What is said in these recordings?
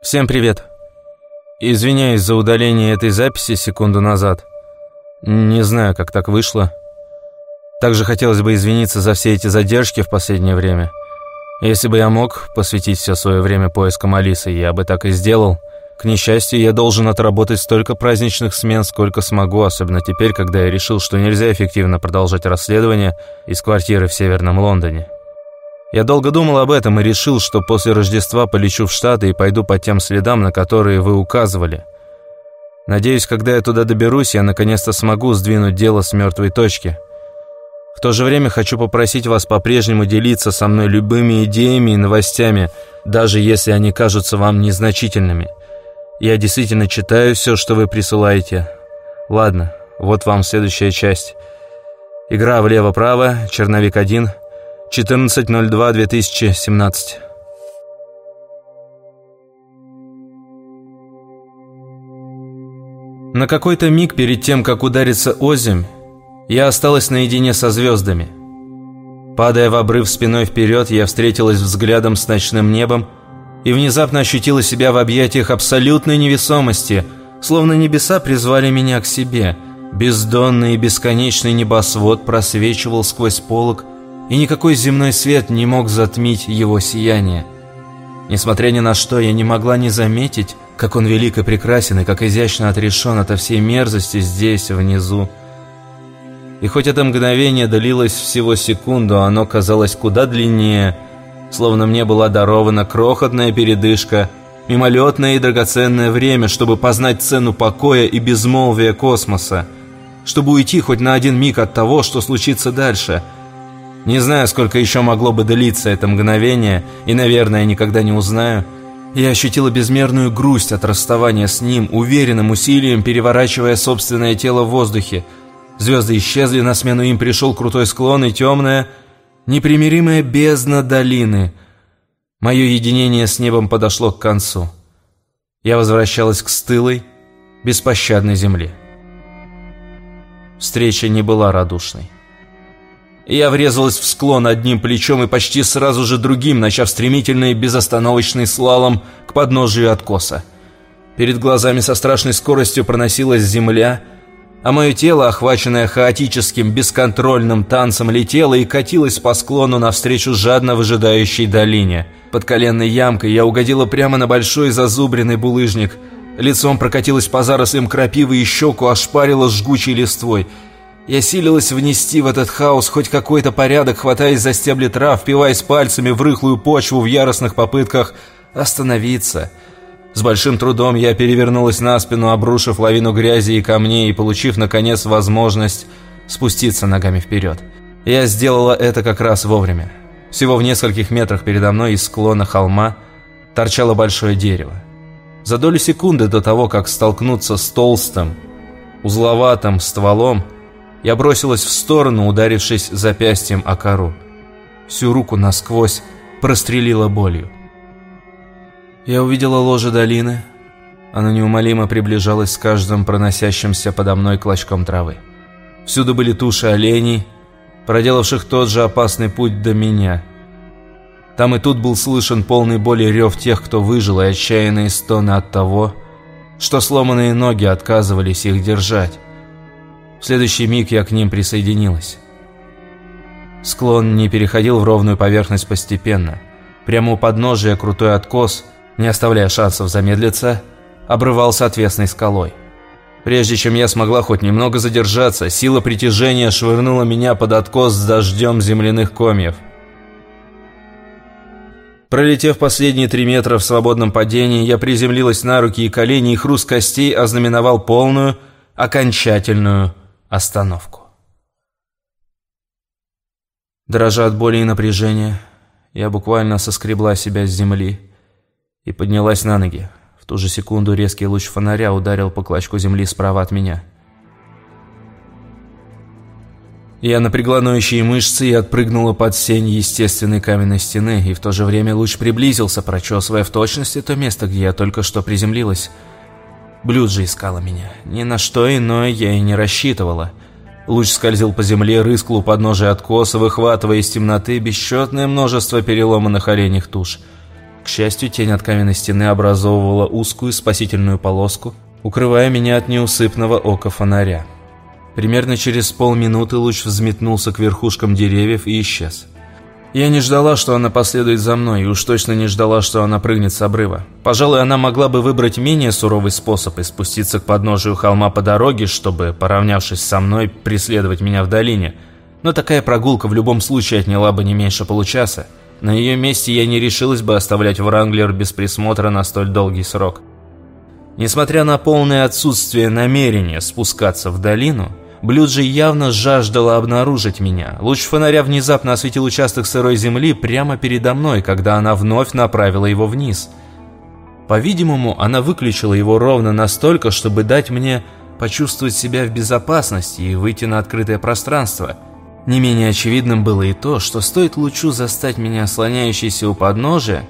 Всем привет. Извиняюсь за удаление этой записи секунду назад. Не знаю, как так вышло. Также хотелось бы извиниться за все эти задержки в последнее время. Если бы я мог посвятить все свое время поискам Алисы, я бы так и сделал. К несчастью, я должен отработать столько праздничных смен, сколько смогу, особенно теперь, когда я решил, что нельзя эффективно продолжать расследование из квартиры в Северном Лондоне. Я долго думал об этом и решил, что после Рождества полечу в Штаты и пойду по тем следам, на которые вы указывали. Надеюсь, когда я туда доберусь, я наконец-то смогу сдвинуть дело с мертвой точки. В то же время хочу попросить вас по-прежнему делиться со мной любыми идеями и новостями, даже если они кажутся вам незначительными. Я действительно читаю все, что вы присылаете. Ладно, вот вам следующая часть. Игра влево-право, черновик 1, 14.02.2017. На какой-то миг перед тем, как удариться озимь, я осталась наедине со звездами. Падая в обрыв спиной вперед, я встретилась взглядом с ночным небом и внезапно ощутила себя в объятиях абсолютной невесомости, словно небеса призвали меня к себе. Бездонный и бесконечный небосвод просвечивал сквозь полог, и никакой земной свет не мог затмить его сияние. Несмотря ни на что, я не могла не заметить, как он велик и прекрасен, и как изящно отрешен ото всей мерзости здесь, внизу. И хоть это мгновение длилось всего секунду, оно казалось куда длиннее, словно мне была дарована крохотная передышка, мимолетное и драгоценное время, чтобы познать цену покоя и безмолвия космоса, чтобы уйти хоть на один миг от того, что случится дальше – не знаю, сколько еще могло бы длиться это мгновение, и, наверное, никогда не узнаю. Я ощутила безмерную грусть от расставания с ним, уверенным усилием переворачивая собственное тело в воздухе. Звезды исчезли, на смену им пришел крутой склон и темная, непримиримая бездна долины. Мое единение с небом подошло к концу. Я возвращалась к стылой, беспощадной земле. Встреча не была радушной. Я врезалась в склон одним плечом и почти сразу же другим, начав стремительный безостановочный слалом к подножию откоса. Перед глазами со страшной скоростью проносилась земля, а мое тело, охваченное хаотическим, бесконтрольным танцем, летело и катилось по склону навстречу жадно выжидающей долине. Под коленной ямкой я угодила прямо на большой зазубренный булыжник. Лицом прокатилась по зарослям крапивы и щеку ошпарила жгучей листвой – я силилась внести в этот хаос хоть какой-то порядок, хватаясь за стебли трав, впиваясь пальцами в рыхлую почву в яростных попытках остановиться. С большим трудом я перевернулась на спину, обрушив лавину грязи и камней и получив, наконец, возможность спуститься ногами вперед. Я сделала это как раз вовремя. Всего в нескольких метрах передо мной из склона холма торчало большое дерево. За долю секунды до того, как столкнуться с толстым, узловатым стволом, я бросилась в сторону, ударившись запястьем о кору. Всю руку насквозь прострелила болью. Я увидела ложе долины. Она неумолимо приближалась с каждым проносящимся подо мной клочком травы. Всюду были туши оленей, проделавших тот же опасный путь до меня. Там и тут был слышен полный боли рев тех, кто выжил, и отчаянные стоны от того, что сломанные ноги отказывались их держать. В следующий миг я к ним присоединилась. Склон не переходил в ровную поверхность постепенно. Прямо у подножия крутой откос, не оставляя шансов замедлиться, обрывался отвесной скалой. Прежде чем я смогла хоть немного задержаться, сила притяжения швырнула меня под откос с дождем земляных комьев. Пролетев последние три метра в свободном падении, я приземлилась на руки и колени, и хруст костей ознаменовал полную, окончательную остановку. Дрожа от боли и напряжения, я буквально соскребла себя с земли и поднялась на ноги. В ту же секунду резкий луч фонаря ударил по клочку земли справа от меня. Я напрягла ноющие мышцы и отпрыгнула под сень естественной каменной стены, и в то же время луч приблизился, прочесывая в точности то место, где я только что приземлилась – Блюд же искала меня. Ни на что иное я и не рассчитывала. Луч скользил по земле, рыскал у подножия откоса, выхватывая из темноты бесчетное множество переломанных оленьих туш. К счастью, тень от каменной стены образовывала узкую спасительную полоску, укрывая меня от неусыпного ока фонаря. Примерно через полминуты луч взметнулся к верхушкам деревьев и исчез. Я не ждала, что она последует за мной, и уж точно не ждала, что она прыгнет с обрыва. Пожалуй, она могла бы выбрать менее суровый способ и спуститься к подножию холма по дороге, чтобы, поравнявшись со мной, преследовать меня в долине. Но такая прогулка в любом случае отняла бы не меньше получаса. На ее месте я не решилась бы оставлять Вранглер без присмотра на столь долгий срок. Несмотря на полное отсутствие намерения спускаться в долину, Блюджи явно жаждала обнаружить меня. Луч фонаря внезапно осветил участок сырой земли прямо передо мной, когда она вновь направила его вниз. По-видимому, она выключила его ровно настолько, чтобы дать мне почувствовать себя в безопасности и выйти на открытое пространство. Не менее очевидным было и то, что стоит лучу застать меня слоняющейся у подножия,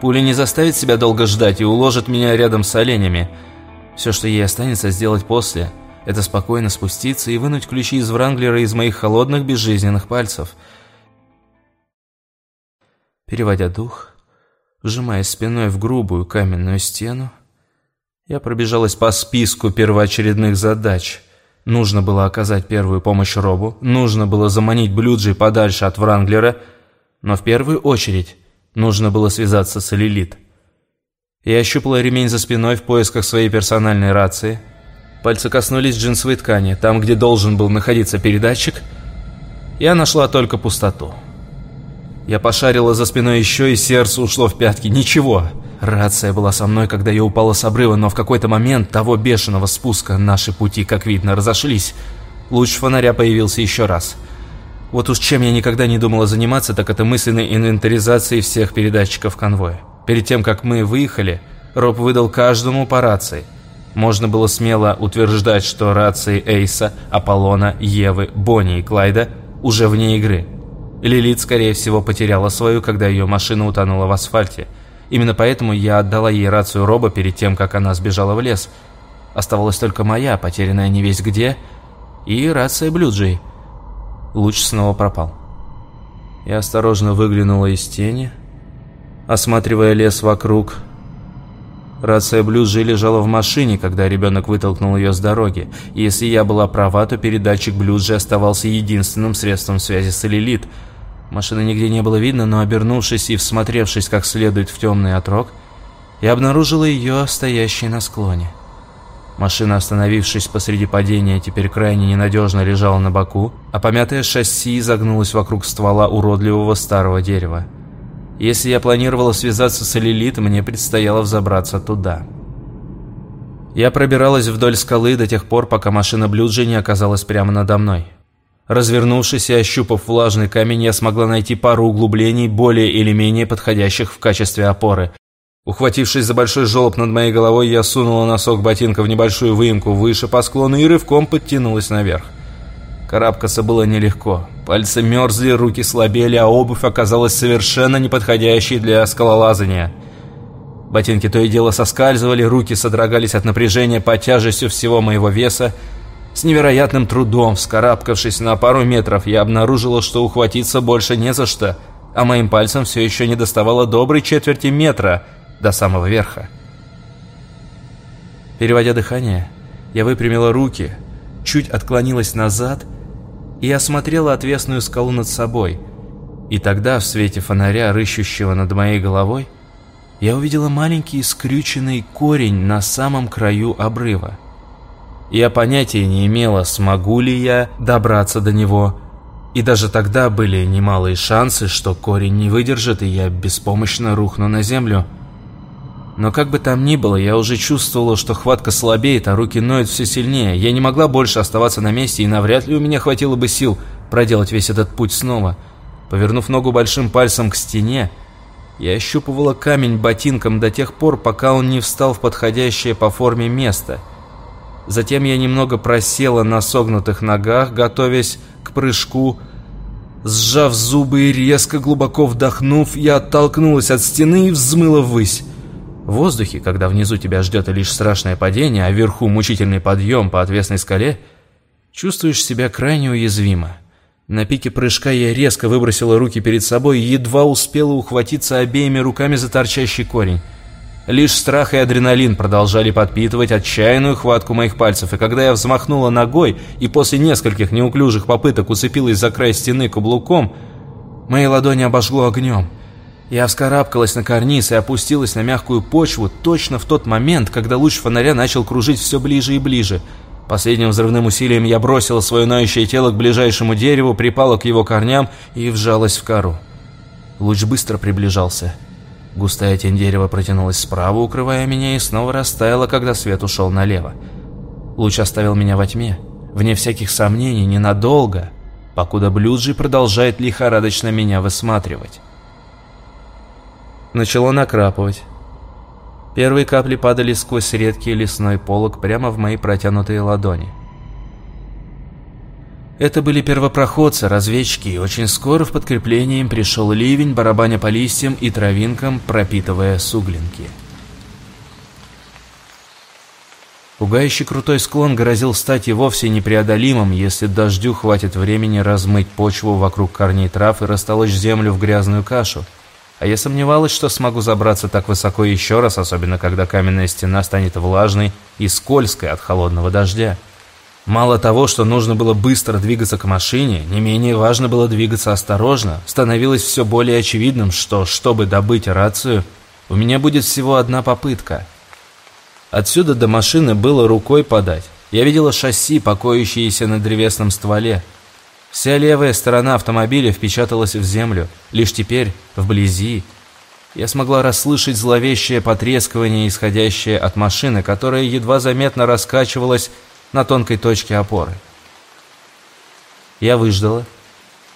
пуля не заставит себя долго ждать и уложит меня рядом с оленями. Все, что ей останется сделать после – это спокойно спуститься и вынуть ключи из Вранглера из моих холодных безжизненных пальцев. Переводя дух, вжимаясь спиной в грубую каменную стену, я пробежалась по списку первоочередных задач. Нужно было оказать первую помощь Робу, нужно было заманить Блюджи подальше от Вранглера, но в первую очередь нужно было связаться с Лилит. Я ощупала ремень за спиной в поисках своей персональной рации – Пальцы коснулись джинсовой ткани, там, где должен был находиться передатчик. Я нашла только пустоту. Я пошарила за спиной еще, и сердце ушло в пятки. Ничего. Рация была со мной, когда я упала с обрыва, но в какой-то момент того бешеного спуска наши пути, как видно, разошлись. Луч фонаря появился еще раз. Вот уж чем я никогда не думала заниматься, так это мысленной инвентаризацией всех передатчиков конвоя. Перед тем, как мы выехали, Роб выдал каждому по рации – можно было смело утверждать, что рации Эйса, Аполлона, Евы, Бонни и Клайда уже вне игры. Лилит, скорее всего, потеряла свою, когда ее машина утонула в асфальте. Именно поэтому я отдала ей рацию Роба перед тем, как она сбежала в лес. Оставалась только моя, потерянная не весь где, и рация Блюджей. Луч снова пропал. Я осторожно выглянула из тени, осматривая лес вокруг, Рация Блюзжи лежала в машине, когда ребенок вытолкнул ее с дороги. И если я была права, то передатчик Блюзжи оставался единственным средством связи с Элилит. Машины нигде не было видно, но обернувшись и всмотревшись как следует в темный отрог, я обнаружила ее стоящей на склоне. Машина, остановившись посреди падения, теперь крайне ненадежно лежала на боку, а помятое шасси загнулось вокруг ствола уродливого старого дерева. Если я планировала связаться с Элилит, мне предстояло взобраться туда. Я пробиралась вдоль скалы до тех пор, пока машина Блюджи не оказалась прямо надо мной. Развернувшись и ощупав влажный камень, я смогла найти пару углублений, более или менее подходящих в качестве опоры. Ухватившись за большой желоб над моей головой, я сунула носок ботинка в небольшую выемку выше по склону и рывком подтянулась наверх. Карабкаться было нелегко. Пальцы мерзли, руки слабели, а обувь оказалась совершенно неподходящей для скалолазания. Ботинки то и дело соскальзывали, руки содрогались от напряжения под тяжестью всего моего веса. С невероятным трудом, вскарабкавшись на пару метров, я обнаружила, что ухватиться больше не за что, а моим пальцем все еще не доставало доброй четверти метра до самого верха. Переводя дыхание, я выпрямила руки, чуть отклонилась назад и и осмотрела отвесную скалу над собой. И тогда, в свете фонаря, рыщущего над моей головой, я увидела маленький скрюченный корень на самом краю обрыва. Я понятия не имела, смогу ли я добраться до него, и даже тогда были немалые шансы, что корень не выдержит, и я беспомощно рухну на землю – но как бы там ни было, я уже чувствовала, что хватка слабеет, а руки ноют все сильнее. Я не могла больше оставаться на месте, и навряд ли у меня хватило бы сил проделать весь этот путь снова. Повернув ногу большим пальцем к стене, я ощупывала камень ботинком до тех пор, пока он не встал в подходящее по форме место. Затем я немного просела на согнутых ногах, готовясь к прыжку. Сжав зубы и резко глубоко вдохнув, я оттолкнулась от стены и взмыла ввысь. В воздухе, когда внизу тебя ждет лишь страшное падение, а вверху мучительный подъем по отвесной скале, чувствуешь себя крайне уязвимо. На пике прыжка я резко выбросила руки перед собой и едва успела ухватиться обеими руками за торчащий корень. Лишь страх и адреналин продолжали подпитывать отчаянную хватку моих пальцев, и когда я взмахнула ногой и после нескольких неуклюжих попыток уцепилась за край стены каблуком, мои ладони обожгло огнем. Я вскарабкалась на карниз и опустилась на мягкую почву точно в тот момент, когда луч фонаря начал кружить все ближе и ближе – Последним взрывным усилием я бросила свое ноющее тело к ближайшему дереву, припала к его корням и вжалась в кору. Луч быстро приближался. Густая тень дерева протянулась справа, укрывая меня, и снова растаяла, когда свет ушел налево. Луч оставил меня во тьме, вне всяких сомнений, ненадолго, покуда Блюджи продолжает лихорадочно меня высматривать. Начало накрапывать. Первые капли падали сквозь редкий лесной полог прямо в мои протянутые ладони. Это были первопроходцы, разведчики, и очень скоро в подкрепление им пришел ливень, барабаня по листьям и травинкам, пропитывая суглинки. Пугающий крутой склон грозил стать и вовсе непреодолимым, если дождю хватит времени размыть почву вокруг корней трав и растолочь землю в грязную кашу – а я сомневалась, что смогу забраться так высоко еще раз, особенно когда каменная стена станет влажной и скользкой от холодного дождя. Мало того, что нужно было быстро двигаться к машине, не менее важно было двигаться осторожно. Становилось все более очевидным, что, чтобы добыть рацию, у меня будет всего одна попытка. Отсюда до машины было рукой подать. Я видела шасси, покоящиеся на древесном стволе, Вся левая сторона автомобиля впечаталась в землю. Лишь теперь, вблизи, я смогла расслышать зловещее потрескивание, исходящее от машины, которая едва заметно раскачивалась на тонкой точке опоры. Я выждала,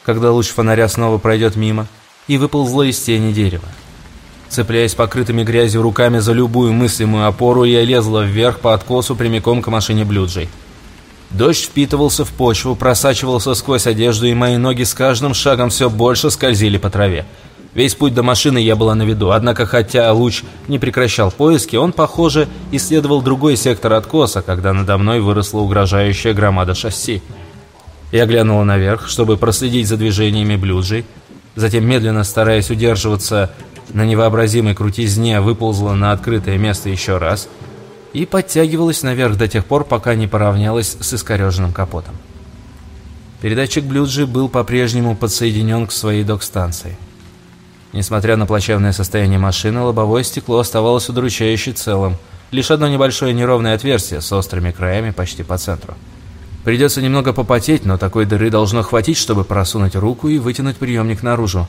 когда луч фонаря снова пройдет мимо, и выползла из тени дерева. Цепляясь покрытыми грязью руками за любую мыслимую опору, я лезла вверх по откосу прямиком к машине Блюджей. Дождь впитывался в почву, просачивался сквозь одежду, и мои ноги с каждым шагом все больше скользили по траве. Весь путь до машины я была на виду, однако хотя луч не прекращал поиски, он, похоже, исследовал другой сектор откоса, когда надо мной выросла угрожающая громада шасси. Я глянула наверх, чтобы проследить за движениями блюджей, затем, медленно стараясь удерживаться на невообразимой крутизне, выползла на открытое место еще раз — и подтягивалась наверх до тех пор, пока не поравнялась с искореженным капотом. Передатчик Блюджи был по-прежнему подсоединен к своей док-станции. Несмотря на плачевное состояние машины, лобовое стекло оставалось удручающе целым. Лишь одно небольшое неровное отверстие с острыми краями почти по центру. Придется немного попотеть, но такой дыры должно хватить, чтобы просунуть руку и вытянуть приемник наружу.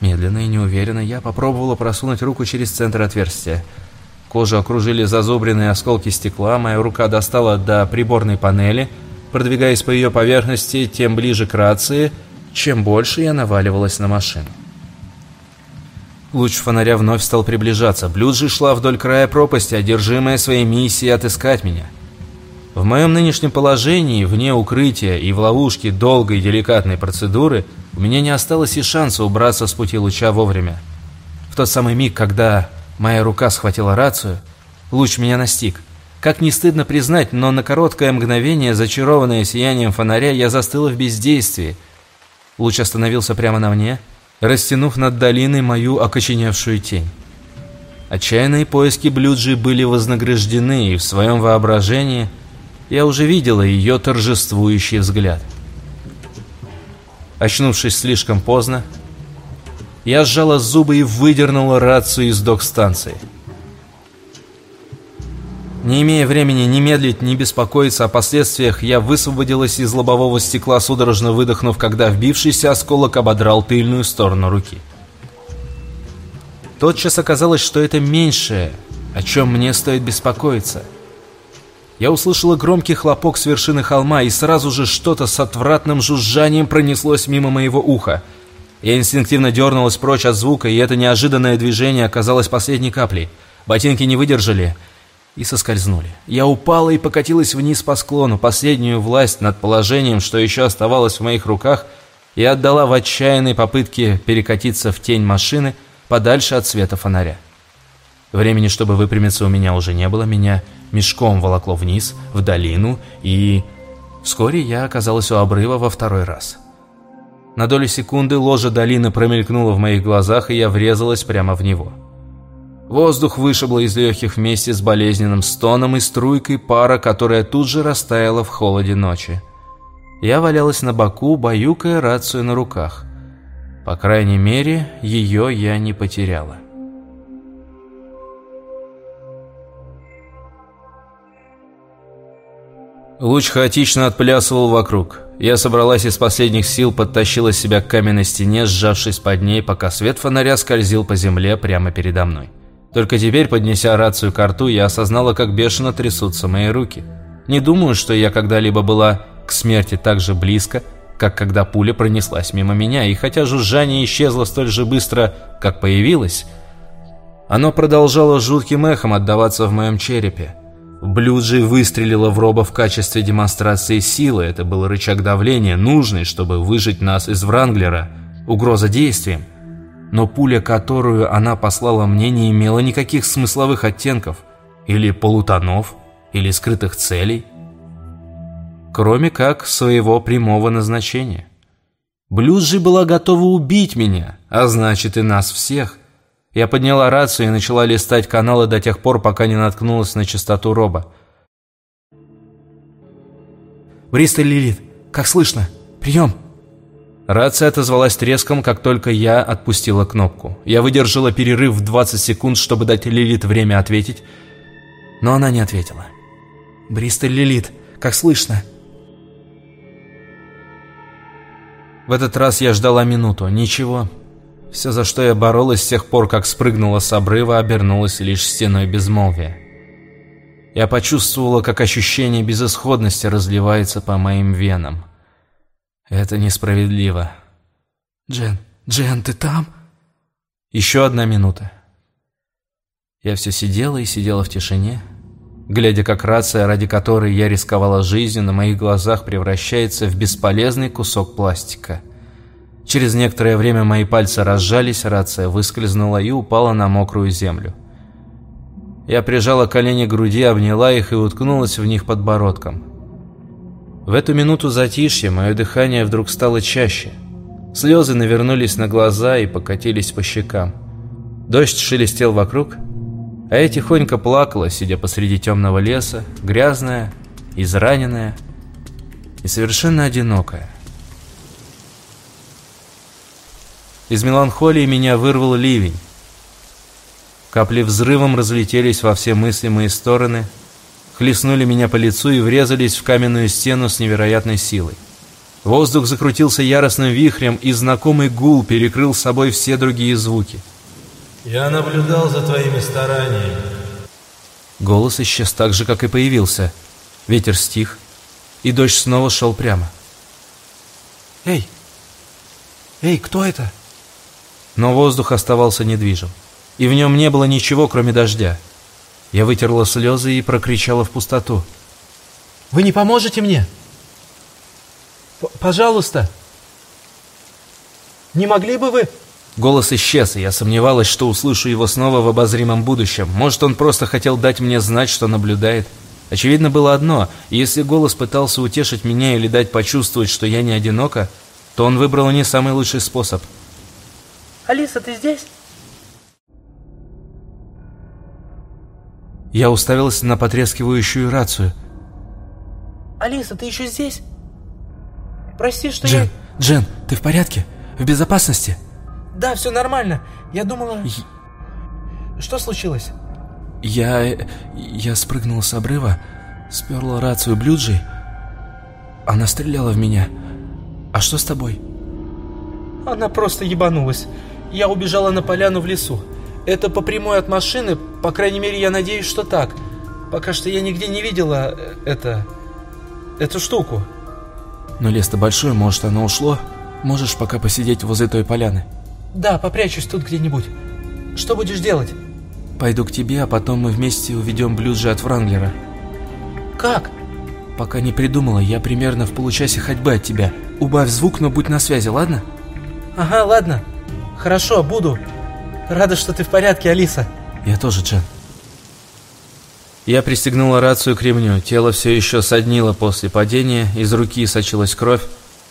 Медленно и неуверенно я попробовала просунуть руку через центр отверстия – Кожу окружили зазубренные осколки стекла, моя рука достала до приборной панели. Продвигаясь по ее поверхности, тем ближе к рации, чем больше я наваливалась на машину. Луч фонаря вновь стал приближаться. Блюджи шла вдоль края пропасти, одержимая своей миссией отыскать меня. В моем нынешнем положении, вне укрытия и в ловушке долгой деликатной процедуры, у меня не осталось и шанса убраться с пути луча вовремя. В тот самый миг, когда Моя рука схватила рацию. Луч меня настиг. Как не стыдно признать, но на короткое мгновение, зачарованное сиянием фонаря, я застыла в бездействии. Луч остановился прямо на мне, растянув над долиной мою окоченевшую тень. Отчаянные поиски Блюджи были вознаграждены, и в своем воображении я уже видела ее торжествующий взгляд. Очнувшись слишком поздно, я сжала зубы и выдернула рацию из док-станции. Не имея времени ни медлить, ни беспокоиться о последствиях, я высвободилась из лобового стекла, судорожно выдохнув, когда вбившийся осколок ободрал тыльную сторону руки. Тотчас оказалось, что это меньшее, о чем мне стоит беспокоиться. Я услышала громкий хлопок с вершины холма, и сразу же что-то с отвратным жужжанием пронеслось мимо моего уха — я инстинктивно дернулась прочь от звука, и это неожиданное движение оказалось последней каплей. Ботинки не выдержали и соскользнули. Я упала и покатилась вниз по склону. Последнюю власть над положением, что еще оставалось в моих руках, я отдала в отчаянной попытке перекатиться в тень машины подальше от света фонаря. Времени, чтобы выпрямиться, у меня уже не было. Меня мешком волокло вниз, в долину, и... Вскоре я оказалась у обрыва во второй раз. На долю секунды ложа долины промелькнула в моих глазах, и я врезалась прямо в него. Воздух вышибло из легких вместе с болезненным стоном и струйкой пара, которая тут же растаяла в холоде ночи. Я валялась на боку, баюкая рацию на руках. По крайней мере, ее я не потеряла. Луч хаотично отплясывал вокруг. Я собралась из последних сил, подтащила себя к каменной стене, сжавшись под ней, пока свет фонаря скользил по земле прямо передо мной. Только теперь, поднеся рацию к рту, я осознала, как бешено трясутся мои руки. Не думаю, что я когда-либо была к смерти так же близко, как когда пуля пронеслась мимо меня, и хотя жужжание исчезло столь же быстро, как появилось, оно продолжало жутким эхом отдаваться в моем черепе. Блюджи выстрелила в Роба в качестве демонстрации силы, это был рычаг давления, нужный, чтобы выжить нас из Вранглера, угроза действием но пуля, которую она послала мне, не имела никаких смысловых оттенков, или полутонов, или скрытых целей, кроме как своего прямого назначения. Блюзжи была готова убить меня, а значит и нас всех. Я подняла рацию и начала листать каналы до тех пор, пока не наткнулась на частоту Роба. «Бристоль Лилит, как слышно? Прием!» Рация отозвалась треском, как только я отпустила кнопку. Я выдержала перерыв в 20 секунд, чтобы дать Лилит время ответить, но она не ответила. «Бристоль Лилит, как слышно?» В этот раз я ждала минуту. Ничего. Все, за что я боролась с тех пор, как спрыгнула с обрыва, обернулось лишь стеной безмолвия. Я почувствовала, как ощущение безысходности разливается по моим венам. Это несправедливо. Джен, Джен, ты там? Еще одна минута. Я все сидела и сидела в тишине, глядя, как рация, ради которой я рисковала жизнью, на моих глазах превращается в бесполезный кусок пластика. Через некоторое время мои пальцы разжались, рация выскользнула и упала на мокрую землю. Я прижала колени к груди, обняла их и уткнулась в них подбородком. В эту минуту затишья мое дыхание вдруг стало чаще. Слезы навернулись на глаза и покатились по щекам. Дождь шелестел вокруг, а я тихонько плакала, сидя посреди темного леса, грязная, израненная и совершенно одинокая. Из меланхолии меня вырвал ливень. Капли взрывом разлетелись во все мыслимые стороны – хлестнули меня по лицу и врезались в каменную стену с невероятной силой. Воздух закрутился яростным вихрем, и знакомый гул перекрыл собой все другие звуки. «Я наблюдал за твоими стараниями». Голос исчез так же, как и появился. Ветер стих, и дождь снова шел прямо. «Эй! Эй, кто это?» Но воздух оставался недвижим, и в нем не было ничего, кроме дождя. Я вытерла слезы и прокричала в пустоту. «Вы не поможете мне? П Пожалуйста! Не могли бы вы...» Голос исчез, и я сомневалась, что услышу его снова в обозримом будущем. Может, он просто хотел дать мне знать, что наблюдает. Очевидно было одно, если голос пытался утешить меня или дать почувствовать, что я не одинока, то он выбрал не самый лучший способ. «Алиса, ты здесь?» Я уставился на потрескивающую рацию. «Алиса, ты еще здесь? Прости, что Джен, я...» Джен, ты в порядке? В безопасности?» «Да, все нормально. Я думала...» Я... «Что случилось?» «Я... я спрыгнул с обрыва, сперла рацию Блюджи. Она стреляла в меня. А что с тобой?» «Она просто ебанулась. Я убежала на поляну в лесу. Это по прямой от машины, по крайней мере, я надеюсь, что так. Пока что я нигде не видела э, это... эту штуку. Но лес-то большой, может, оно ушло? Можешь пока посидеть возле той поляны? Да, попрячусь тут где-нибудь. Что будешь делать? Пойду к тебе, а потом мы вместе уведем блюджи от Вранглера. Как? Пока не придумала, я примерно в получасе ходьбы от тебя. Убавь звук, но будь на связи, ладно? Ага, ладно. Хорошо, буду. Рада, что ты в порядке, Алиса. Я тоже, Джен. Я пристегнула рацию к ремню. Тело все еще соднило после падения, из руки сочилась кровь.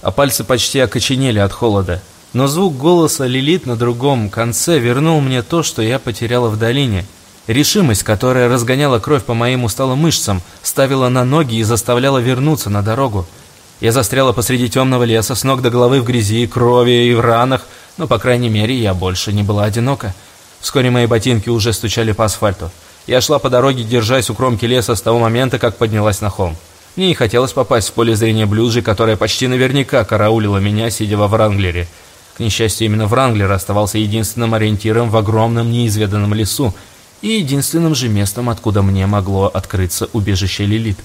а пальцы почти окоченели от холода. Но звук голоса Лилит на другом конце вернул мне то, что я потеряла в долине. Решимость, которая разгоняла кровь по моим усталым мышцам, ставила на ноги и заставляла вернуться на дорогу. Я застряла посреди темного леса, с ног до головы в грязи, крови и в ранах, но, по крайней мере, я больше не была одинока. Вскоре мои ботинки уже стучали по асфальту. Я шла по дороге, держась у кромки леса с того момента, как поднялась на холм. Мне не хотелось попасть в поле зрения Блюджи, которая почти наверняка караулила меня, сидя во Вранглере. К несчастью, именно Вранглер оставался единственным ориентиром в огромном неизведанном лесу и единственным же местом, откуда мне могло открыться убежище Лилит.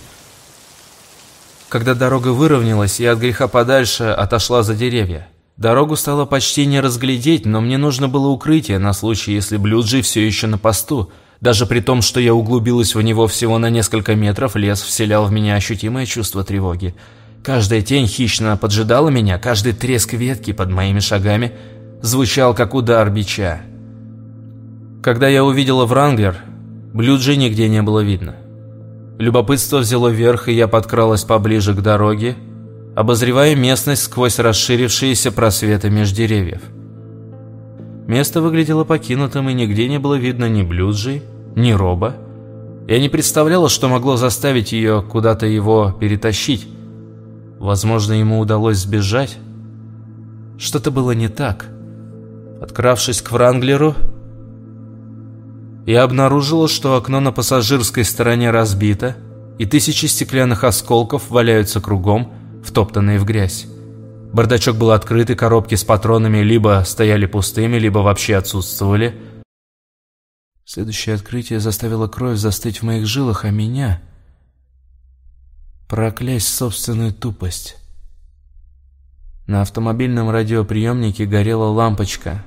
Когда дорога выровнялась, я от греха подальше отошла за деревья. Дорогу стало почти не разглядеть, но мне нужно было укрытие на случай, если Блюджи все еще на посту. Даже при том, что я углубилась в него всего на несколько метров, лес вселял в меня ощутимое чувство тревоги. Каждая тень хищно поджидала меня, каждый треск ветки под моими шагами звучал как удар бича. Когда я увидела Вранглер, Блюджи нигде не было видно. Любопытство взяло верх, и я подкралась поближе к дороге, обозревая местность сквозь расширившиеся просветы меж деревьев. Место выглядело покинутым, и нигде не было видно ни Блюджи, ни Роба. Я не представляла, что могло заставить ее куда-то его перетащить. Возможно, ему удалось сбежать. Что-то было не так. Откравшись к Вранглеру, я обнаружила, что окно на пассажирской стороне разбито, и тысячи стеклянных осколков валяются кругом, втоптанные в грязь. Бардачок был открыт, и коробки с патронами либо стояли пустыми, либо вообще отсутствовали. Следующее открытие заставило кровь застыть в моих жилах, а меня проклясть собственную тупость. На автомобильном радиоприемнике горела лампочка.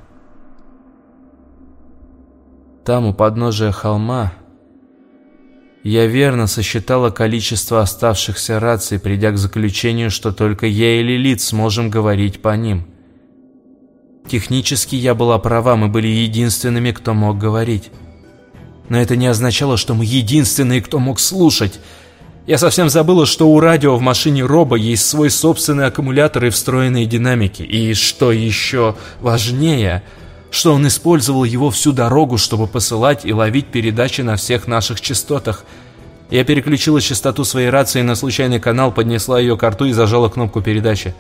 Там, у подножия холма, я верно сосчитала количество оставшихся раций, придя к заключению, что только я и Лилит сможем говорить по ним. Технически я была права, мы были единственными, кто мог говорить. Но это не означало, что мы единственные, кто мог слушать. Я совсем забыла, что у радио в машине Роба есть свой собственный аккумулятор и встроенные динамики. И что еще важнее, что он использовал его всю дорогу, чтобы посылать и ловить передачи на всех наших частотах. Я переключила частоту своей рации на случайный канал, поднесла ее к рту и зажала кнопку передачи.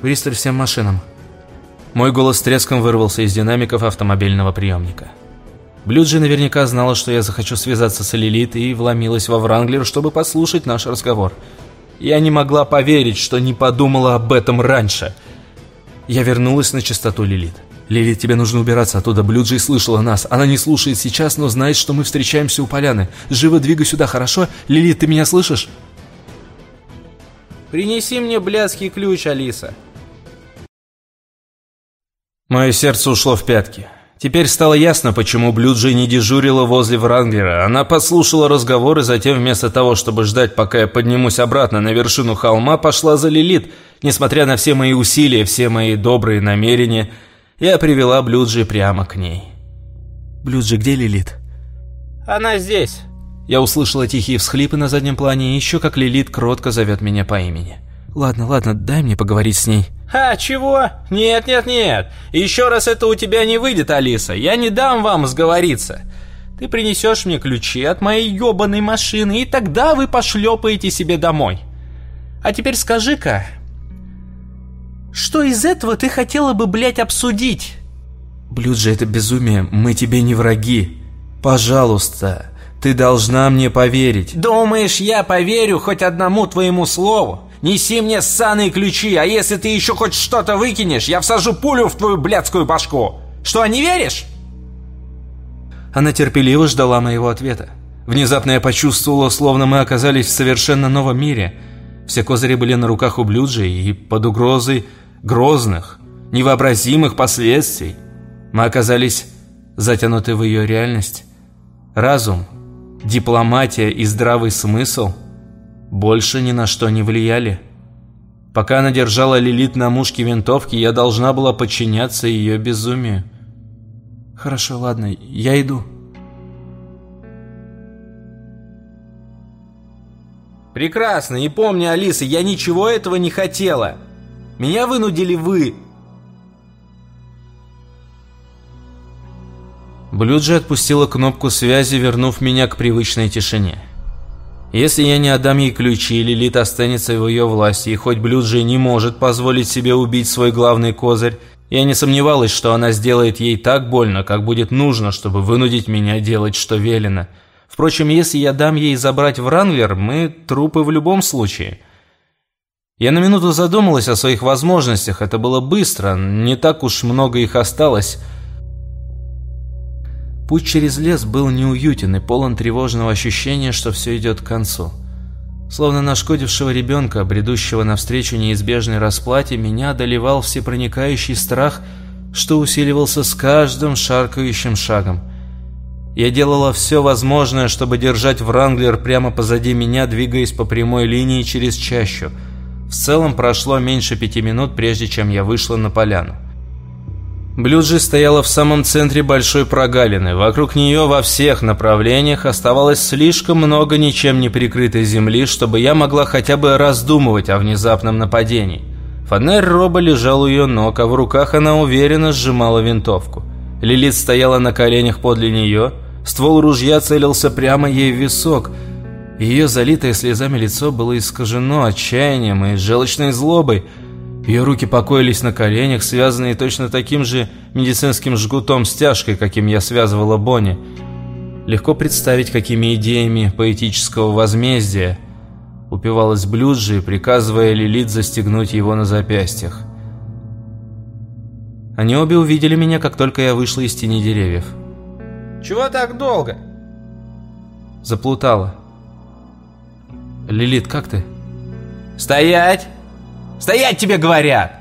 «Бристоль всем машинам». Мой голос треском вырвался из динамиков автомобильного приемника. Блюджи наверняка знала, что я захочу связаться с Лилит и вломилась во Вранглер, чтобы послушать наш разговор. Я не могла поверить, что не подумала об этом раньше. Я вернулась на частоту Лилит. «Лилит, тебе нужно убираться оттуда. Блюджи слышала нас. Она не слушает сейчас, но знает, что мы встречаемся у поляны. Живо двигай сюда, хорошо? Лилит, ты меня слышишь?» «Принеси мне блядский ключ, Алиса». Мое сердце ушло в пятки. Теперь стало ясно, почему Блюджи не дежурила возле Вранглера. Она послушала разговор и затем, вместо того, чтобы ждать, пока я поднимусь обратно на вершину холма, пошла за Лилит. Несмотря на все мои усилия, все мои добрые намерения, я привела Блюджи прямо к ней. «Блюджи, где Лилит?» «Она здесь». Я услышала тихие всхлипы на заднем плане, и еще как Лилит кротко зовет меня по имени. «Ладно, ладно, дай мне поговорить с ней». «А, чего? Нет, нет, нет. Еще раз это у тебя не выйдет, Алиса. Я не дам вам сговориться. Ты принесешь мне ключи от моей ебаной машины, и тогда вы пошлепаете себе домой. А теперь скажи-ка, что из этого ты хотела бы, блядь, обсудить?» «Блюджи, это безумие. Мы тебе не враги. Пожалуйста, ты должна мне поверить». «Думаешь, я поверю хоть одному твоему слову? Неси мне ссаные ключи, а если ты еще хоть что-то выкинешь, я всажу пулю в твою блядскую башку. Что, не веришь?» Она терпеливо ждала моего ответа. Внезапно я почувствовала, словно мы оказались в совершенно новом мире. Все козыри были на руках у Блюджи, и под угрозой грозных, невообразимых последствий мы оказались затянуты в ее реальность. Разум, дипломатия и здравый смысл – больше ни на что не влияли. Пока она держала Лилит на мушке винтовки, я должна была подчиняться ее безумию. «Хорошо, ладно, я иду». «Прекрасно, и помни, Алиса, я ничего этого не хотела. Меня вынудили вы!» Блюджи отпустила кнопку связи, вернув меня к привычной тишине. Если я не отдам ей ключи, Лилит останется в ее власти, и хоть Блюджи не может позволить себе убить свой главный козырь, я не сомневалась, что она сделает ей так больно, как будет нужно, чтобы вынудить меня делать, что велено. Впрочем, если я дам ей забрать Вранглер, мы трупы в любом случае. Я на минуту задумалась о своих возможностях, это было быстро, не так уж много их осталось, Путь через лес был неуютен и полон тревожного ощущения, что все идет к концу. Словно нашкодившего ребенка, бредущего навстречу неизбежной расплате, меня одолевал всепроникающий страх, что усиливался с каждым шаркающим шагом. Я делала все возможное, чтобы держать Вранглер прямо позади меня, двигаясь по прямой линии через чащу. В целом прошло меньше пяти минут, прежде чем я вышла на поляну. Блюджи стояла в самом центре большой прогалины. Вокруг нее во всех направлениях оставалось слишком много ничем не прикрытой земли, чтобы я могла хотя бы раздумывать о внезапном нападении. Фонарь Роба лежал у ее ног, а в руках она уверенно сжимала винтовку. Лилит стояла на коленях подле нее, ствол ружья целился прямо ей в висок. Ее залитое слезами лицо было искажено отчаянием и желчной злобой – ее руки покоились на коленях, связанные точно таким же медицинским жгутом-стяжкой, каким я связывала Бонни. Легко представить, какими идеями поэтического возмездия упивалась Блюджи, приказывая Лилит застегнуть его на запястьях. Они обе увидели меня, как только я вышла из тени деревьев. «Чего так долго?» Заплутала. «Лилит, как ты?» «Стоять!» Стоять тебе говорят!»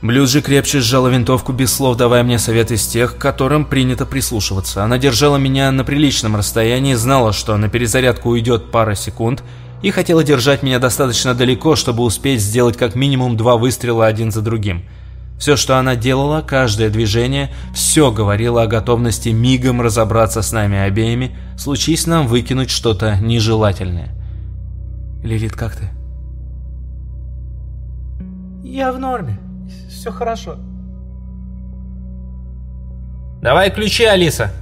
Блюз крепче сжала винтовку без слов, давая мне совет из тех, к которым принято прислушиваться. Она держала меня на приличном расстоянии, знала, что на перезарядку уйдет пара секунд, и хотела держать меня достаточно далеко, чтобы успеть сделать как минимум два выстрела один за другим. Все, что она делала, каждое движение, все говорило о готовности мигом разобраться с нами обеими, случись нам выкинуть что-то нежелательное. «Лилит, как ты?» Я в норме. Все хорошо. Давай ключи, Алиса.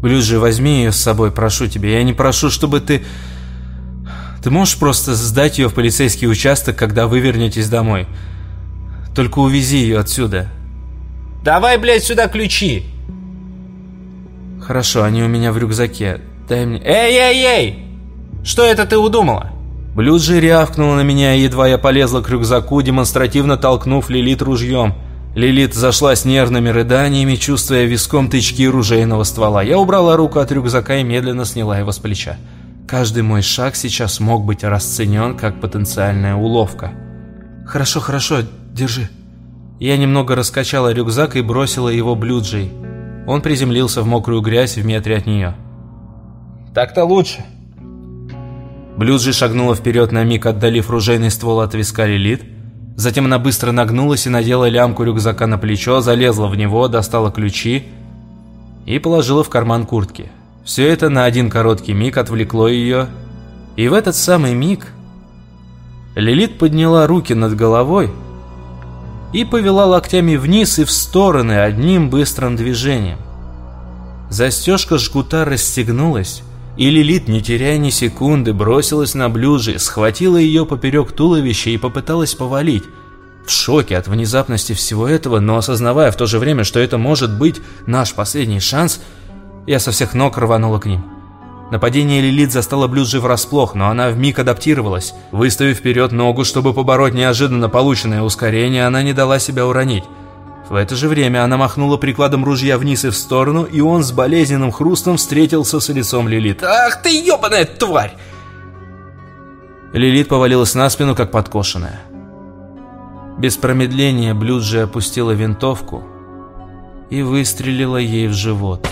Блюз возьми ее с собой, прошу тебя. Я не прошу, чтобы ты... Ты можешь просто сдать ее в полицейский участок, когда вы вернетесь домой. Только увези ее отсюда. Давай, блядь, сюда ключи. Хорошо, они у меня в рюкзаке. Дай мне... Эй, эй, эй! Что это ты удумала? Блюджи рявкнула на меня, едва я полезла к рюкзаку, демонстративно толкнув Лилит ружьем. Лилит зашла с нервными рыданиями, чувствуя виском тычки ружейного ствола. Я убрала руку от рюкзака и медленно сняла его с плеча. Каждый мой шаг сейчас мог быть расценен как потенциальная уловка. «Хорошо, хорошо, держи». Я немного раскачала рюкзак и бросила его Блюджей. Он приземлился в мокрую грязь в метре от нее. «Так-то лучше», Блюджи шагнула вперед на миг, отдалив ружейный ствол от виска Лилит. Затем она быстро нагнулась и надела лямку рюкзака на плечо, залезла в него, достала ключи и положила в карман куртки. Все это на один короткий миг отвлекло ее. И в этот самый миг Лилит подняла руки над головой и повела локтями вниз и в стороны одним быстрым движением. Застежка жгута расстегнулась, и Лилит, не теряя ни секунды, бросилась на блюжи, схватила ее поперек туловища и попыталась повалить. В шоке от внезапности всего этого, но осознавая в то же время, что это может быть наш последний шанс, я со всех ног рванула к ним. Нападение Лилит застало Блюджи врасплох, но она вмиг адаптировалась. Выставив вперед ногу, чтобы побороть неожиданно полученное ускорение, она не дала себя уронить. В это же время она махнула прикладом ружья вниз и в сторону, и он с болезненным хрустом встретился с лицом Лилит. «Ах ты ебаная тварь!» Лилит повалилась на спину, как подкошенная. Без промедления Блюджи опустила винтовку и выстрелила ей в живот.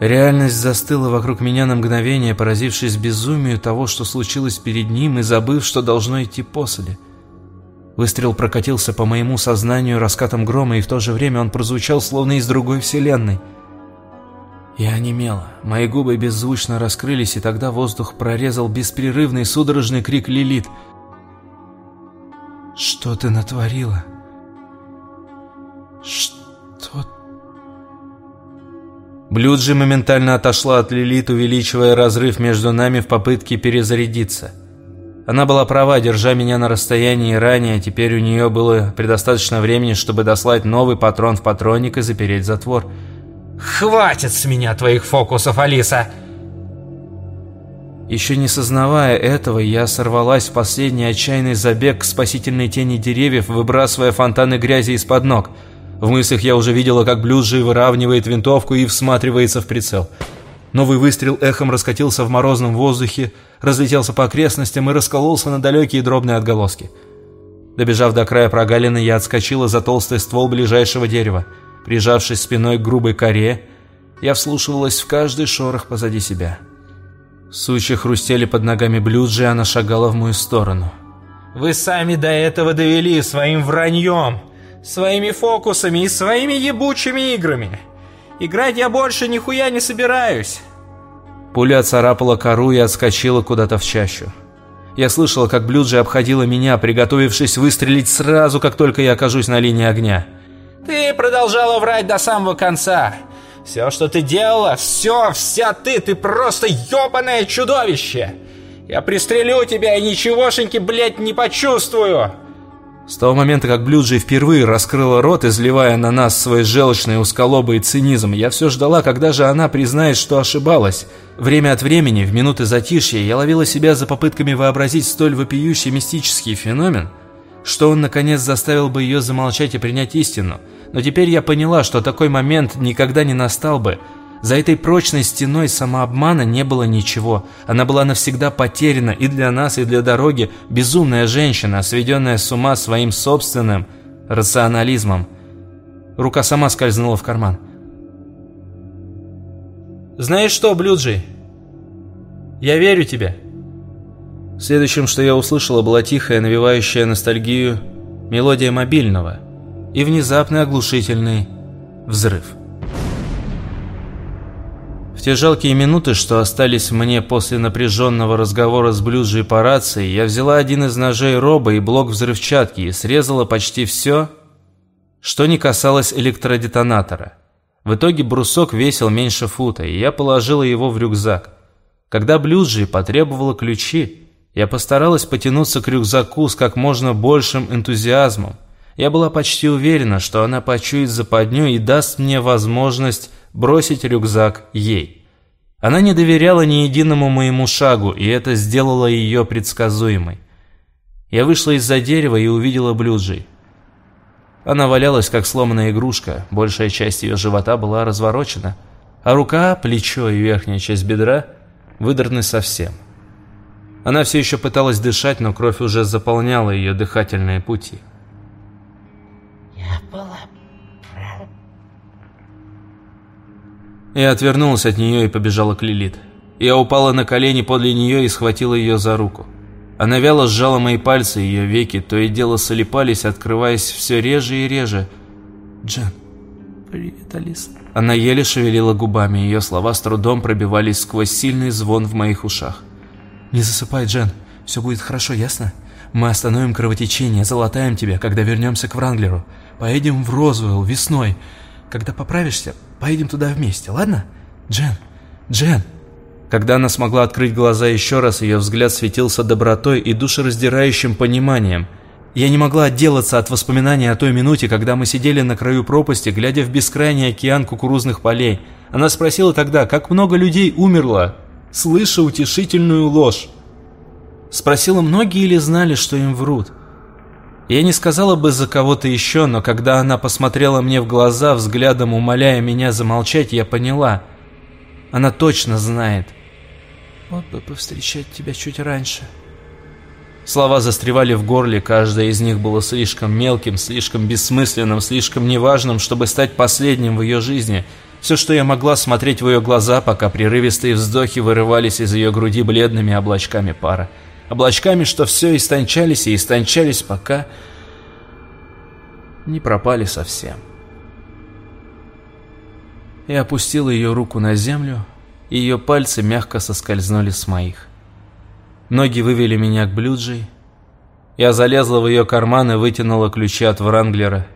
Реальность застыла вокруг меня на мгновение, поразившись безумию того, что случилось перед ним, и забыв, что должно идти после – Выстрел прокатился по моему сознанию раскатом грома, и в то же время он прозвучал словно из другой вселенной. Я онемела. Мои губы беззвучно раскрылись, и тогда воздух прорезал беспрерывный судорожный крик Лилит. «Что ты натворила? Что...» Блюджи моментально отошла от Лилит, увеличивая разрыв между нами в попытке перезарядиться. Она была права, держа меня на расстоянии ранее, теперь у нее было предостаточно времени, чтобы дослать новый патрон в патронник и запереть затвор. «Хватит с меня твоих фокусов, Алиса!» Еще не сознавая этого, я сорвалась в последний отчаянный забег к спасительной тени деревьев, выбрасывая фонтаны грязи из-под ног. В мыслях я уже видела, как Блюджи выравнивает винтовку и всматривается в прицел. Новый выстрел эхом раскатился в морозном воздухе, разлетелся по окрестностям и раскололся на далекие дробные отголоски. Добежав до края прогалины, я отскочила за толстый ствол ближайшего дерева. Прижавшись спиной к грубой коре, я вслушивалась в каждый шорох позади себя. Сучья хрустели под ногами Блюджи, она шагала в мою сторону. «Вы сами до этого довели своим враньем, своими фокусами и своими ебучими играми. Играть я больше нихуя не собираюсь». Пуля царапала кору и отскочила куда-то в чащу. Я слышала, как Блюджи обходила меня, приготовившись выстрелить сразу, как только я окажусь на линии огня. «Ты продолжала врать до самого конца. Все, что ты делала, все, вся ты, ты просто ебаное чудовище! Я пристрелю тебя и ничегошеньки, блядь, не почувствую!» С того момента, как Блюджи впервые раскрыла рот, изливая на нас свой желчный усколобый цинизм, я все ждала, когда же она признает, что ошибалась. Время от времени, в минуты затишья, я ловила себя за попытками вообразить столь вопиющий мистический феномен, что он, наконец, заставил бы ее замолчать и принять истину – но теперь я поняла, что такой момент никогда не настал бы. За этой прочной стеной самообмана не было ничего. Она была навсегда потеряна и для нас, и для дороги. Безумная женщина, сведенная с ума своим собственным рационализмом. Рука сама скользнула в карман. «Знаешь что, Блюджи? Я верю тебе». Следующим, что я услышала, была тихая, навевающая ностальгию мелодия мобильного – и внезапный оглушительный взрыв. В те жалкие минуты, что остались мне после напряженного разговора с Блюджей по рации, я взяла один из ножей Роба и блок взрывчатки и срезала почти все, что не касалось электродетонатора. В итоге брусок весил меньше фута, и я положила его в рюкзак. Когда Блюджи потребовала ключи, я постаралась потянуться к рюкзаку с как можно большим энтузиазмом, я была почти уверена, что она почует западню и даст мне возможность бросить рюкзак ей. Она не доверяла ни единому моему шагу, и это сделало ее предсказуемой. Я вышла из-за дерева и увидела Блюджи. Она валялась, как сломанная игрушка, большая часть ее живота была разворочена, а рука, плечо и верхняя часть бедра выдраны совсем. Она все еще пыталась дышать, но кровь уже заполняла ее дыхательные пути. Я отвернулась от нее и побежала к Лилит. Я упала на колени подле нее и схватила ее за руку. Она вяло сжала мои пальцы, ее веки то и дело солипались, открываясь все реже и реже. «Джен, привет, Алиса». Она еле шевелила губами, ее слова с трудом пробивались сквозь сильный звон в моих ушах. «Не засыпай, Джен, все будет хорошо, ясно? Мы остановим кровотечение, залатаем тебя, когда вернемся к Вранглеру. Поедем в Розвелл весной. Когда поправишься, Поедем туда вместе, ладно? Джен, Джен!» Когда она смогла открыть глаза еще раз, ее взгляд светился добротой и душераздирающим пониманием. Я не могла отделаться от воспоминания о той минуте, когда мы сидели на краю пропасти, глядя в бескрайний океан кукурузных полей. Она спросила тогда, как много людей умерло, слыша утешительную ложь. Спросила, многие ли знали, что им врут. Я не сказала бы за кого-то еще, но когда она посмотрела мне в глаза, взглядом умоляя меня замолчать, я поняла. Она точно знает. Вот бы повстречать тебя чуть раньше. Слова застревали в горле, каждое из них было слишком мелким, слишком бессмысленным, слишком неважным, чтобы стать последним в ее жизни. Все, что я могла, смотреть в ее глаза, пока прерывистые вздохи вырывались из ее груди бледными облачками пара облачками, что все истончались и истончались, пока не пропали совсем. и опустил ее руку на землю, и ее пальцы мягко соскользнули с моих. Ноги вывели меня к Блюджи. Я залезла в ее карман и вытянула ключи от Вранглера.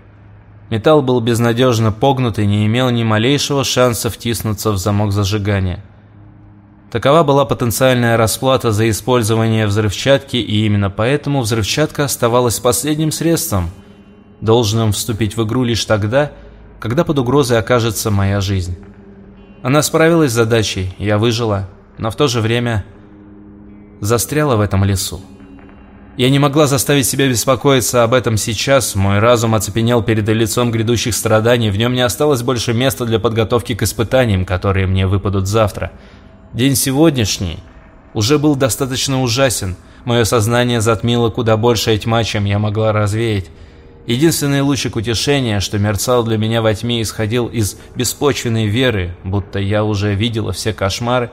Металл был безнадежно погнут и не имел ни малейшего шанса втиснуться в замок зажигания. Такова была потенциальная расплата за использование взрывчатки, и именно поэтому взрывчатка оставалась последним средством, должным вступить в игру лишь тогда, когда под угрозой окажется моя жизнь. Она справилась с задачей, я выжила, но в то же время застряла в этом лесу. Я не могла заставить себя беспокоиться об этом сейчас, мой разум оцепенел перед лицом грядущих страданий, в нем не осталось больше места для подготовки к испытаниям, которые мне выпадут завтра. День сегодняшний уже был достаточно ужасен, мое сознание затмило куда большая тьма, чем я могла развеять. Единственный лучик утешения, что мерцал для меня во тьме, исходил из беспочвенной веры, будто я уже видела все кошмары,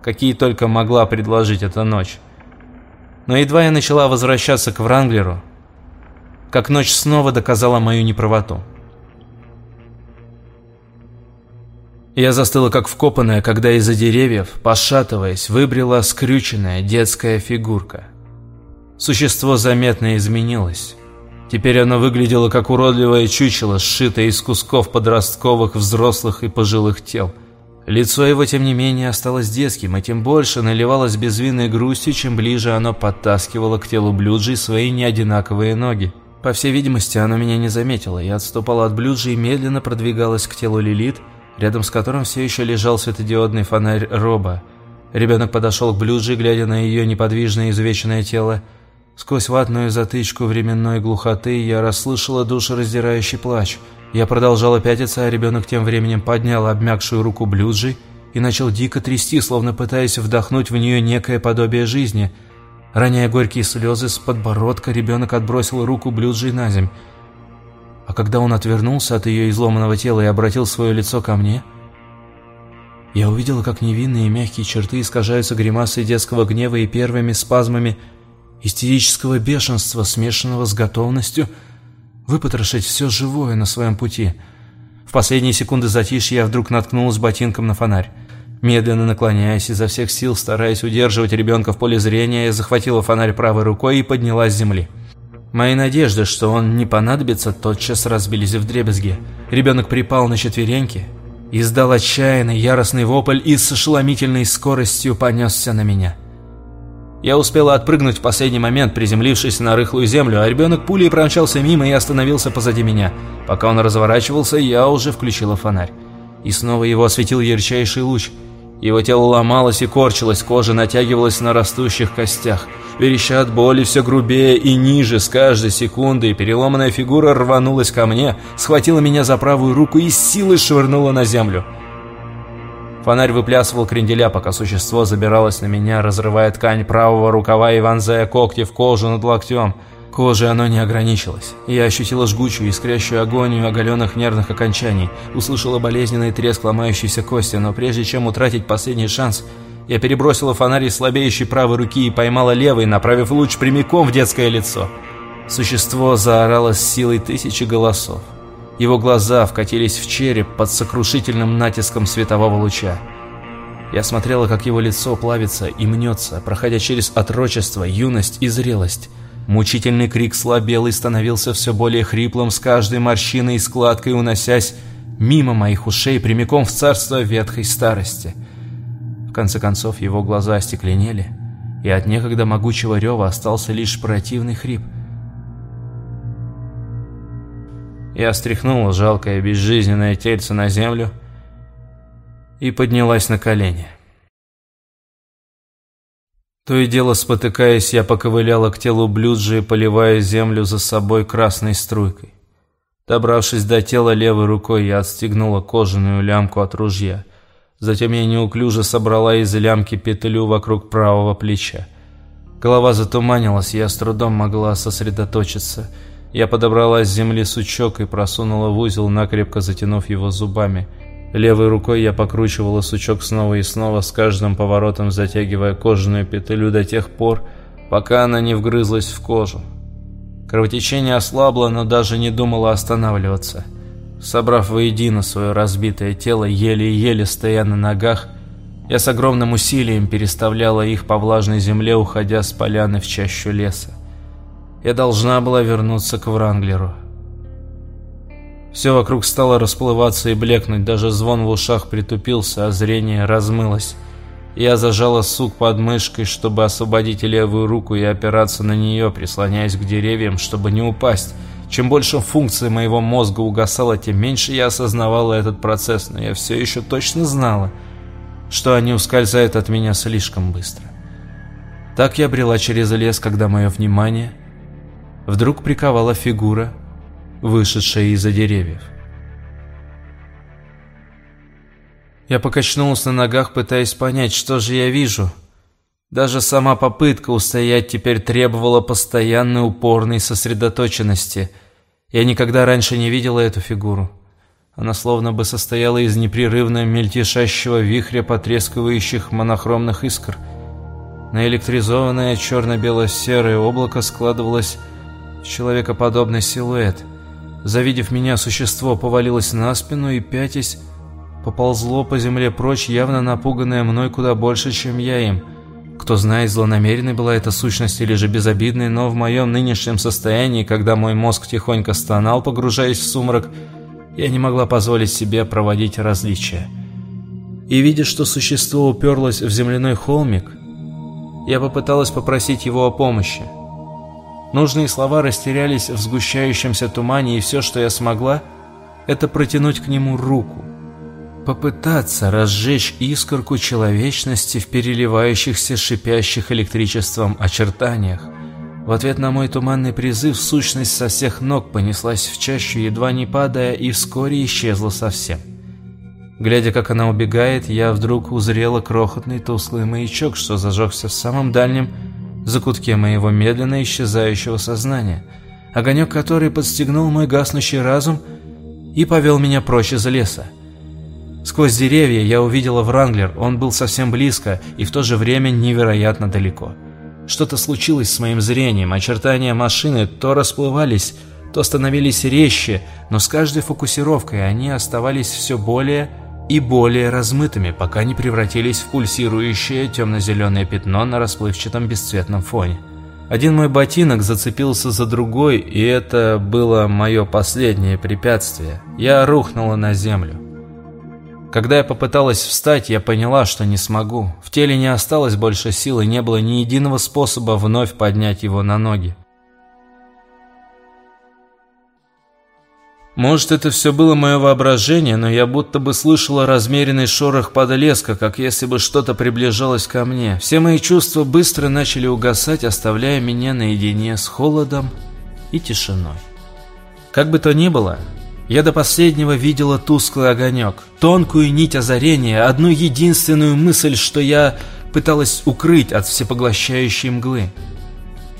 какие только могла предложить эта ночь. Но едва я начала возвращаться к Вранглеру, как ночь снова доказала мою неправоту. Я застыла как вкопанная, когда из-за деревьев, пошатываясь, выбрела скрюченная детская фигурка. Существо заметно изменилось. Теперь оно выглядело как уродливое чучело, сшитое из кусков подростковых, взрослых и пожилых тел – Лицо его, тем не менее, осталось детским, и тем больше наливалось безвинной грустью, чем ближе оно подтаскивало к телу Блюджи свои неодинаковые ноги. По всей видимости, оно меня не заметило. Я отступала от Блюджи и медленно продвигалась к телу Лилит, рядом с которым все еще лежал светодиодный фонарь Роба. Ребенок подошел к Блюджи, глядя на ее неподвижное изувеченное тело. Сквозь ватную затычку временной глухоты я расслышала душераздирающий плач – я продолжала пятиться, а ребенок тем временем поднял обмякшую руку Блюджи и начал дико трясти, словно пытаясь вдохнуть в нее некое подобие жизни. Роняя горькие слезы с подбородка, ребенок отбросил руку Блюджи на земь. А когда он отвернулся от ее изломанного тела и обратил свое лицо ко мне, я увидела, как невинные мягкие черты искажаются гримасой детского гнева и первыми спазмами истерического бешенства, смешанного с готовностью – выпотрошить все живое на своем пути. В последние секунды затишья я вдруг наткнулась ботинком на фонарь. Медленно наклоняясь, изо всех сил стараясь удерживать ребенка в поле зрения, я захватила фонарь правой рукой и подняла с земли. Мои надежды, что он не понадобится, тотчас разбились в дребезги. Ребенок припал на четвереньки, издал отчаянный, яростный вопль и с ошеломительной скоростью понесся на меня. Я успела отпрыгнуть в последний момент, приземлившись на рыхлую землю, а ребенок пулей промчался мимо и остановился позади меня. Пока он разворачивался, я уже включила фонарь. И снова его осветил ярчайший луч. Его тело ломалось и корчилось, кожа натягивалась на растущих костях. Вереща от боли все грубее и ниже с каждой секундой, переломанная фигура рванулась ко мне, схватила меня за правую руку и с силой швырнула на землю. Фонарь выплясывал кренделя, пока существо забиралось на меня, разрывая ткань правого рукава и вонзая когти в кожу над локтем. Кожей оно не ограничилось. Я ощутила жгучую, искрящую агонию оголенных нервных окончаний, услышала болезненный треск ломающейся кости, но прежде чем утратить последний шанс, я перебросила фонарь слабеющей правой руки и поймала левый, направив луч прямиком в детское лицо. Существо заорало с силой тысячи голосов. Его глаза вкатились в череп под сокрушительным натиском светового луча. Я смотрела, как его лицо плавится и мнется, проходя через отрочество, юность и зрелость. Мучительный крик слабел и становился все более хриплым с каждой морщиной и складкой, уносясь мимо моих ушей прямиком в царство ветхой старости. В конце концов его глаза остекленели, и от некогда могучего рева остался лишь противный хрип – Я стряхнула жалкое безжизненное тельце на землю и поднялась на колени. То и дело спотыкаясь, я поковыляла к телу Блюджи, поливая землю за собой красной струйкой. Добравшись до тела левой рукой, я отстегнула кожаную лямку от ружья. Затем я неуклюже собрала из лямки петлю вокруг правого плеча. Голова затуманилась, я с трудом могла сосредоточиться – я подобрала с земли сучок и просунула в узел, накрепко затянув его зубами. Левой рукой я покручивала сучок снова и снова, с каждым поворотом затягивая кожаную петлю до тех пор, пока она не вгрызлась в кожу. Кровотечение ослабло, но даже не думало останавливаться. Собрав воедино свое разбитое тело, еле-еле стоя на ногах, я с огромным усилием переставляла их по влажной земле, уходя с поляны в чащу леса. Я должна была вернуться к Вранглеру. Все вокруг стало расплываться и блекнуть, даже звон в ушах притупился, а зрение размылось. Я зажала сук под мышкой, чтобы освободить левую руку и опираться на нее, прислоняясь к деревьям, чтобы не упасть. Чем больше функций моего мозга угасало, тем меньше я осознавала этот процесс, но я все еще точно знала, что они ускользают от меня слишком быстро. Так я брела через лес, когда мое внимание вдруг приковала фигура, вышедшая из-за деревьев. Я покачнулся на ногах, пытаясь понять, что же я вижу. Даже сама попытка устоять теперь требовала постоянной упорной сосредоточенности. Я никогда раньше не видела эту фигуру. Она словно бы состояла из непрерывно мельтешащего вихря потрескивающих монохромных искр. Наэлектризованное черно-бело-серое облако складывалось в человекоподобный силуэт. Завидев меня, существо повалилось на спину и, пятясь, поползло по земле прочь, явно напуганное мной куда больше, чем я им. Кто знает, злонамеренной была эта сущность или же безобидной, но в моем нынешнем состоянии, когда мой мозг тихонько стонал, погружаясь в сумрак, я не могла позволить себе проводить различия. И видя, что существо уперлось в земляной холмик, я попыталась попросить его о помощи. Нужные слова растерялись в сгущающемся тумане, и все, что я смогла, это протянуть к нему руку. Попытаться разжечь искорку человечности в переливающихся шипящих электричеством очертаниях. В ответ на мой туманный призыв сущность со всех ног понеслась в чащу, едва не падая, и вскоре исчезла совсем. Глядя, как она убегает, я вдруг узрела крохотный тусклый маячок, что зажегся в самом дальнем закутке моего медленно исчезающего сознания, огонек который подстегнул мой гаснущий разум и повел меня прочь из леса. Сквозь деревья я увидела Вранглер, он был совсем близко и в то же время невероятно далеко. Что-то случилось с моим зрением, очертания машины то расплывались, то становились резче, но с каждой фокусировкой они оставались все более и более размытыми, пока не превратились в пульсирующее темно-зеленое пятно на расплывчатом бесцветном фоне. Один мой ботинок зацепился за другой, и это было мое последнее препятствие. Я рухнула на землю. Когда я попыталась встать, я поняла, что не смогу. В теле не осталось больше сил, и не было ни единого способа вновь поднять его на ноги. Может, это все было мое воображение, но я будто бы слышала размеренный шорох подлеска, как если бы что-то приближалось ко мне. Все мои чувства быстро начали угасать, оставляя меня наедине с холодом и тишиной. Как бы то ни было, я до последнего видела тусклый огонек, тонкую нить озарения, одну единственную мысль, что я пыталась укрыть от всепоглощающей мглы.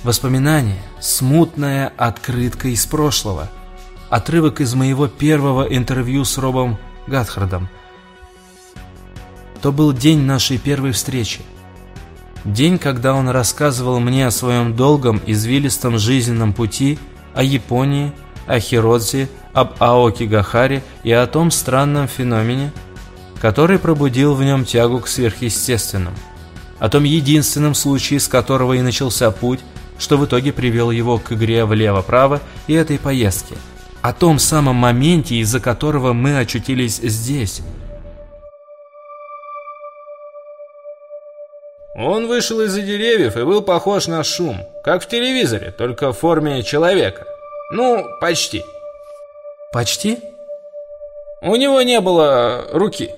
Воспоминание, смутная открытка из прошлого, отрывок из моего первого интервью с Робом Гатхардом. То был день нашей первой встречи. День, когда он рассказывал мне о своем долгом, извилистом жизненном пути, о Японии, о Хиродзе, об Аоки Гахаре и о том странном феномене, который пробудил в нем тягу к сверхъестественному, о том единственном случае, с которого и начался путь, что в итоге привел его к игре влево-право и этой поездке, о том самом моменте, из-за которого мы очутились здесь. Он вышел из-за деревьев и был похож на шум, как в телевизоре, только в форме человека. Ну, почти. Почти? У него не было руки.